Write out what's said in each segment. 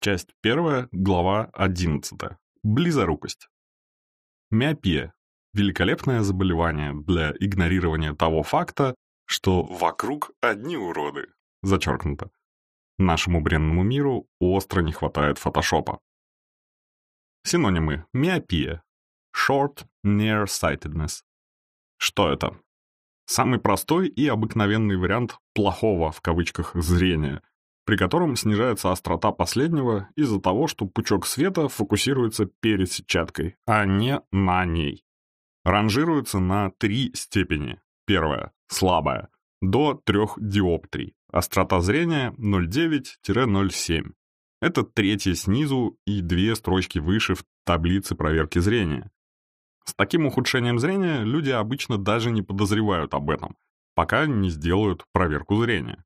Часть 1, глава 11. Близорукость. Миопия – великолепное заболевание для игнорирования того факта, что вокруг одни уроды, зачеркнуто. Нашему бренному миру остро не хватает фотошопа. Синонимы. Миопия. Short nearsightedness. Что это? Самый простой и обыкновенный вариант «плохого» в кавычках зрения, при котором снижается острота последнего из-за того, что пучок света фокусируется перед сетчаткой, а не на ней. Ранжируется на три степени. Первая – слабая, до 3 диоптрий. Острота зрения 0,9-0,7. Это третья снизу и две строчки выше в таблице проверки зрения. С таким ухудшением зрения люди обычно даже не подозревают об этом, пока не сделают проверку зрения.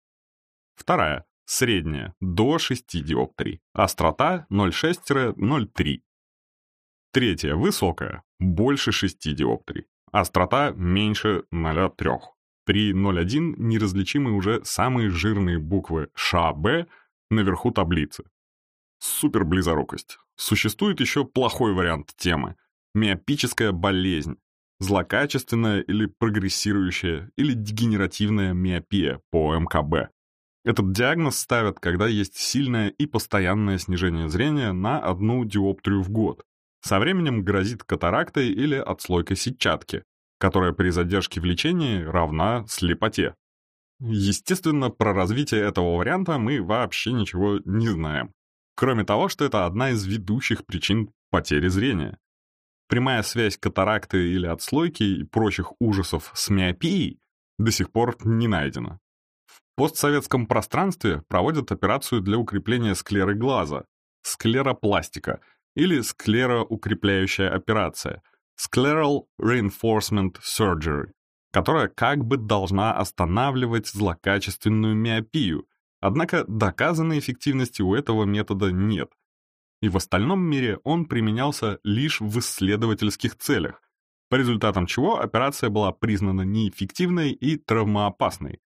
Вторая, средняя, до 6 диоптрий, острота 0,6-0,3. Третья, высокая, больше 6 диоптрий, острота меньше 0,3. При 0,1 неразличимы уже самые жирные буквы ШБ наверху таблицы. Суперблизорукость. Существует еще плохой вариант темы – миопическая болезнь, злокачественная или прогрессирующая или дегенеративная миопия по МКБ. Этот диагноз ставят, когда есть сильное и постоянное снижение зрения на одну диоптрию в год. Со временем грозит катарактой или отслойкой сетчатки, которая при задержке в лечении равна слепоте. Естественно, про развитие этого варианта мы вообще ничего не знаем. Кроме того, что это одна из ведущих причин потери зрения. Прямая связь катаракты или отслойки и прочих ужасов с миопией до сих пор не найдена. Постсоветском пространстве проводят операцию для укрепления склеры глаза, склеропластика или склероукрепляющая операция, Scleral Reinforcement Surgery, которая как бы должна останавливать злокачественную миопию, однако доказанной эффективности у этого метода нет, и в остальном мире он применялся лишь в исследовательских целях, по результатам чего операция была признана неэффективной и травмоопасной.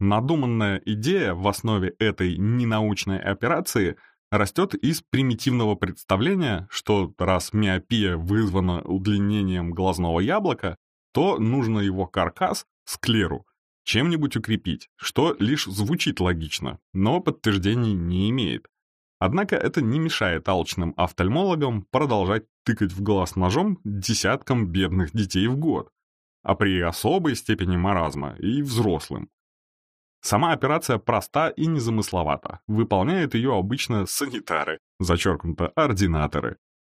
Надуманная идея в основе этой ненаучной операции растет из примитивного представления, что раз миопия вызвана удлинением глазного яблока, то нужно его каркас, склеру, чем-нибудь укрепить, что лишь звучит логично, но подтверждений не имеет. Однако это не мешает алчным офтальмологам продолжать тыкать в глаз ножом десяткам бедных детей в год, а при особой степени маразма и взрослым. Сама операция проста и незамысловата. Выполняют ее обычно санитары, зачеркнуто ординаторы.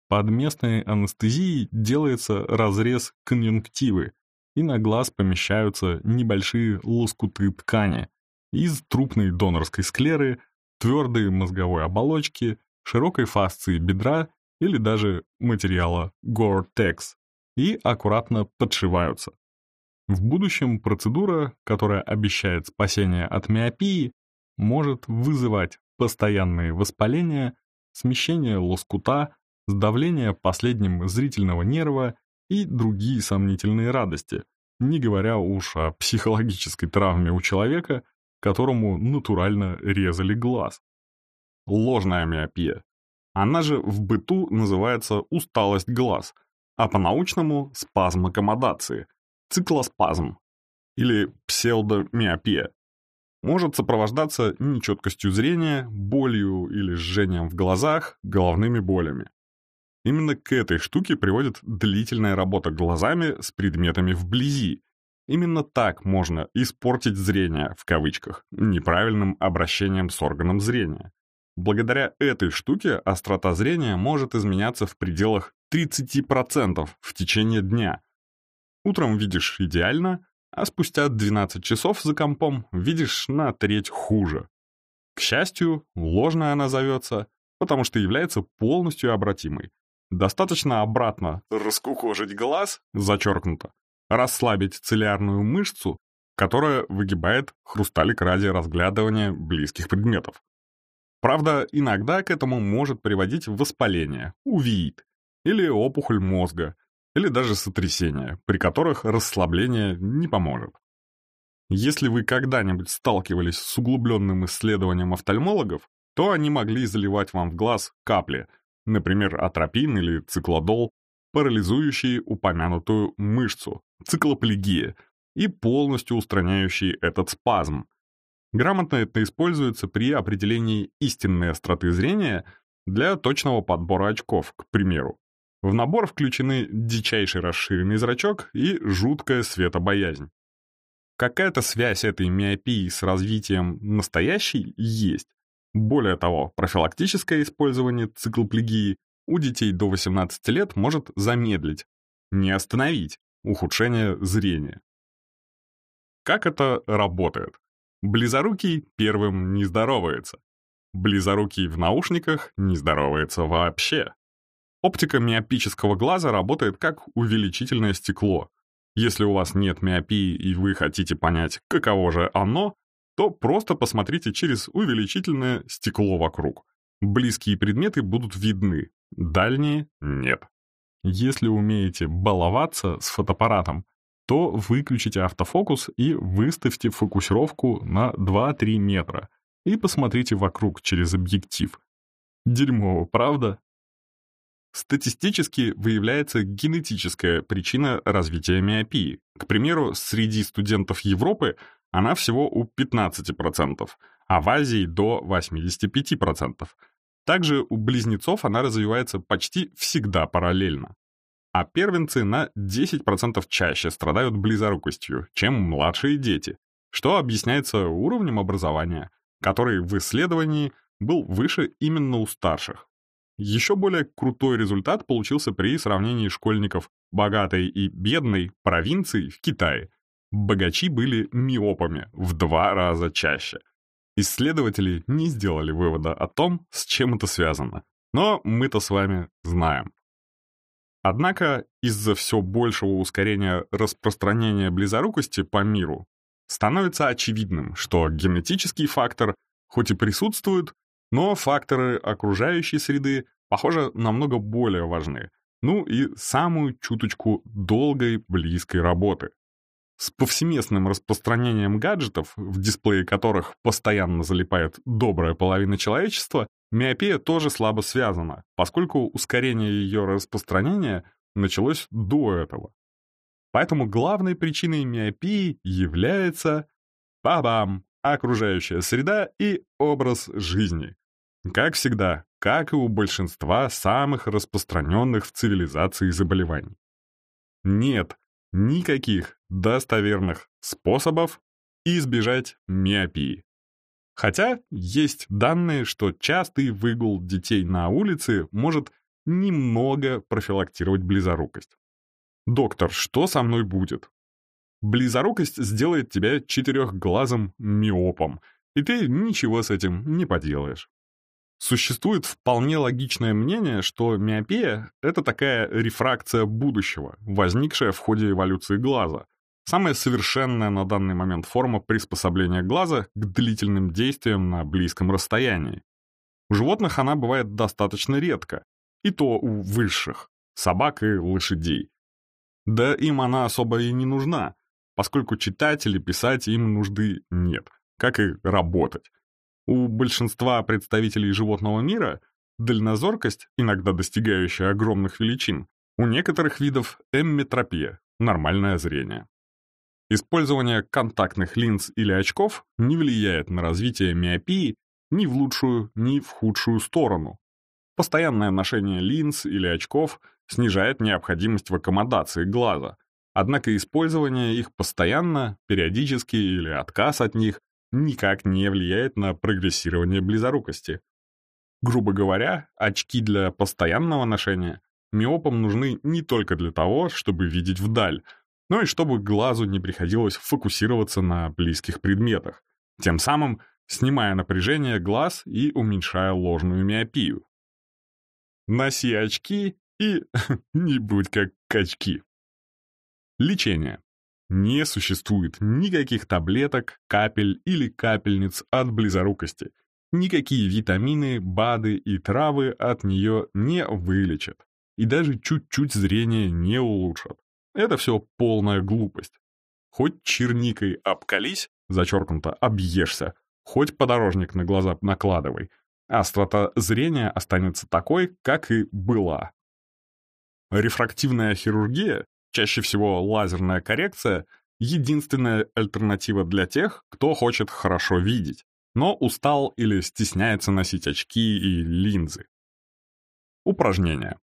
Под местной анестезией делается разрез конъюнктивы, и на глаз помещаются небольшие лоскуты ткани. Из трупной донорской склеры твердой мозговой оболочки, широкой фасции бедра или даже материала Gore-Tex и аккуратно подшиваются. В будущем процедура, которая обещает спасение от миопии, может вызывать постоянные воспаления, смещение лоскута, сдавление последним зрительного нерва и другие сомнительные радости, не говоря уж о психологической травме у человека, которому натурально резали глаз. Ложная миопия. Она же в быту называется усталость глаз, а по-научному спазм аккомодации, циклоспазм или псевдомиопия. Может сопровождаться нечеткостью зрения, болью или жжением в глазах, головными болями. Именно к этой штуке приводит длительная работа глазами с предметами вблизи, Именно так можно «испортить зрение» в кавычках неправильным обращением с органом зрения. Благодаря этой штуке острота зрения может изменяться в пределах 30% в течение дня. Утром видишь идеально, а спустя 12 часов за компом видишь на треть хуже. К счастью, ложная она зовется, потому что является полностью обратимой. Достаточно обратно раскукожить глаз, зачеркнуто, расслабить цилиарную мышцу, которая выгибает хрусталик ради разглядывания близких предметов. Правда, иногда к этому может приводить воспаление, увеит, или опухоль мозга, или даже сотрясение, при которых расслабление не поможет. Если вы когда-нибудь сталкивались с углубленным исследованием офтальмологов, то они могли заливать вам в глаз капли, например, атропин или циклодол, парализующие упомянутую мышцу, циклоплегия, и полностью устраняющие этот спазм. Грамотно это используется при определении истинной остроты зрения для точного подбора очков, к примеру. В набор включены дичайший расширенный зрачок и жуткая светобоязнь. Какая-то связь этой миопии с развитием настоящей есть. Более того, профилактическое использование циклоплегии у детей до 18 лет может замедлить, не остановить, ухудшение зрения. Как это работает? Близорукий первым не здоровается. Близорукий в наушниках не здоровается вообще. Оптика миопического глаза работает как увеличительное стекло. Если у вас нет миопии и вы хотите понять, каково же оно, то просто посмотрите через увеличительное стекло вокруг. Близкие предметы будут видны, дальние — нет. Если умеете баловаться с фотоаппаратом, то выключите автофокус и выставьте фокусировку на 2-3 метра и посмотрите вокруг через объектив. Дерьмово, правда? Статистически выявляется генетическая причина развития миопии. К примеру, среди студентов Европы она всего у 15%, а в Азии до 85%. Также у близнецов она развивается почти всегда параллельно. А первенцы на 10% чаще страдают близорукостью, чем младшие дети, что объясняется уровнем образования, который в исследовании был выше именно у старших. Еще более крутой результат получился при сравнении школьников богатой и бедной провинции в Китае. Богачи были миопами в два раза чаще. Исследователи не сделали вывода о том, с чем это связано. Но мы-то с вами знаем. Однако из-за все большего ускорения распространения близорукости по миру становится очевидным, что генетический фактор хоть и присутствует, но факторы окружающей среды, похоже, намного более важны. Ну и самую чуточку долгой близкой работы. С повсеместным распространением гаджетов, в дисплее которых постоянно залипает добрая половина человечества, миопия тоже слабо связана, поскольку ускорение ее распространения началось до этого. Поэтому главной причиной миопии является, бабам, окружающая среда и образ жизни. Как всегда, как и у большинства самых распространенных в цивилизации заболеваний. Нет никаких достоверных способов избежать миопии. Хотя есть данные, что частый выгул детей на улице может немного профилактировать близорукость. «Доктор, что со мной будет?» Близорукость сделает тебя четырехглазым миопом, и ты ничего с этим не поделаешь. Существует вполне логичное мнение, что миопия — это такая рефракция будущего, возникшая в ходе эволюции глаза, самая совершенная на данный момент форма приспособления глаза к длительным действиям на близком расстоянии. У животных она бывает достаточно редко, и то у высших — собак и лошадей. Да им она особо и не нужна, поскольку читать или писать им нужды нет, как и работать. У большинства представителей животного мира дальнозоркость, иногда достигающая огромных величин, у некоторых видов эмметропия, нормальное зрение. Использование контактных линз или очков не влияет на развитие миопии ни в лучшую, ни в худшую сторону. Постоянное ношение линз или очков снижает необходимость в аккомодации глаза, Однако использование их постоянно, периодически или отказ от них никак не влияет на прогрессирование близорукости. Грубо говоря, очки для постоянного ношения миопам нужны не только для того, чтобы видеть вдаль, но и чтобы глазу не приходилось фокусироваться на близких предметах, тем самым снимая напряжение глаз и уменьшая ложную миопию. Носи очки и не будь как качки. Лечение. Не существует никаких таблеток, капель или капельниц от близорукости. Никакие витамины, БАДы и травы от нее не вылечат. И даже чуть-чуть зрение не улучшат. Это все полная глупость. Хоть черникой обкались, зачеркнуто объешься, хоть подорожник на глаза накладывай. Острота зрения останется такой, как и была. Рефрактивная хирургия, чаще всего лазерная коррекция, единственная альтернатива для тех, кто хочет хорошо видеть, но устал или стесняется носить очки и линзы. Упражнения.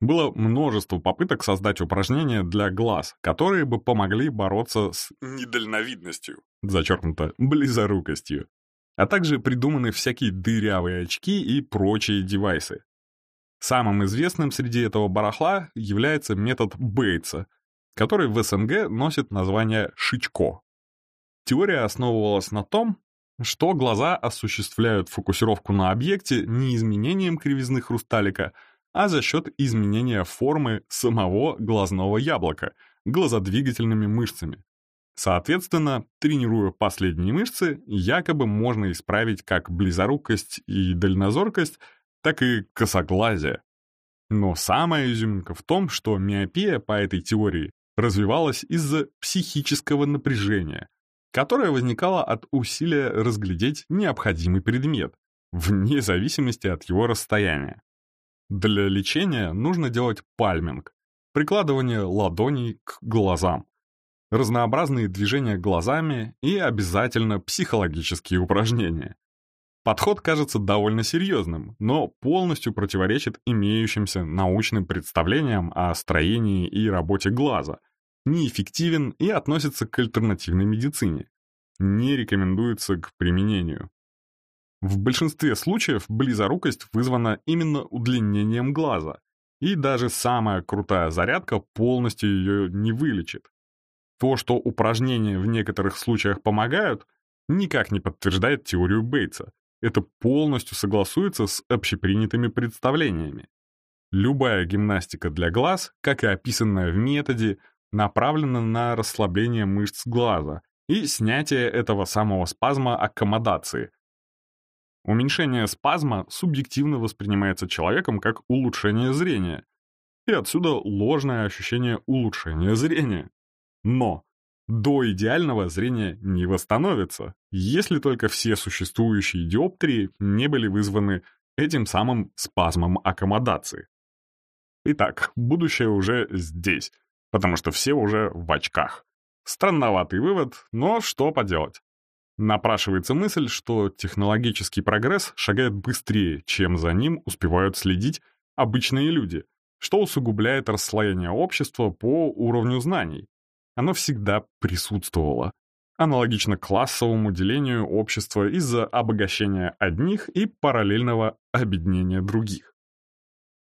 Было множество попыток создать упражнения для глаз, которые бы помогли бороться с недальновидностью, зачеркнуто близорукостью, а также придуманы всякие дырявые очки и прочие девайсы. Самым известным среди этого барахла является метод Бейтса, который в СНГ носит название «шичко». Теория основывалась на том, что глаза осуществляют фокусировку на объекте не изменением кривизны хрусталика, а за счет изменения формы самого глазного яблока глазодвигательными мышцами. Соответственно, тренируя последние мышцы, якобы можно исправить как близорукость и дальнозоркость, так и косоглазие. Но самая изюминка в том, что миопия по этой теории развивалась из-за психического напряжения, которое возникало от усилия разглядеть необходимый предмет, вне зависимости от его расстояния. Для лечения нужно делать пальминг, прикладывание ладоней к глазам, разнообразные движения глазами и обязательно психологические упражнения. Подход кажется довольно серьезным, но полностью противоречит имеющимся научным представлениям о строении и работе глаза, неэффективен и относится к альтернативной медицине. Не рекомендуется к применению. В большинстве случаев близорукость вызвана именно удлинением глаза, и даже самая крутая зарядка полностью ее не вылечит. То, что упражнения в некоторых случаях помогают, никак не подтверждает теорию Бейтса. Это полностью согласуется с общепринятыми представлениями. Любая гимнастика для глаз, как и описанная в методе, направлена на расслабление мышц глаза и снятие этого самого спазма аккомодации. Уменьшение спазма субъективно воспринимается человеком как улучшение зрения, и отсюда ложное ощущение улучшения зрения. Но до идеального зрения не восстановится, если только все существующие диоптрии не были вызваны этим самым спазмом аккомодации. Итак, будущее уже здесь, потому что все уже в очках. Странноватый вывод, но что поделать. Напрашивается мысль, что технологический прогресс шагает быстрее, чем за ним успевают следить обычные люди, что усугубляет расслоение общества по уровню знаний. Оно всегда присутствовало, аналогично классовому делению общества из-за обогащения одних и параллельного обеднения других.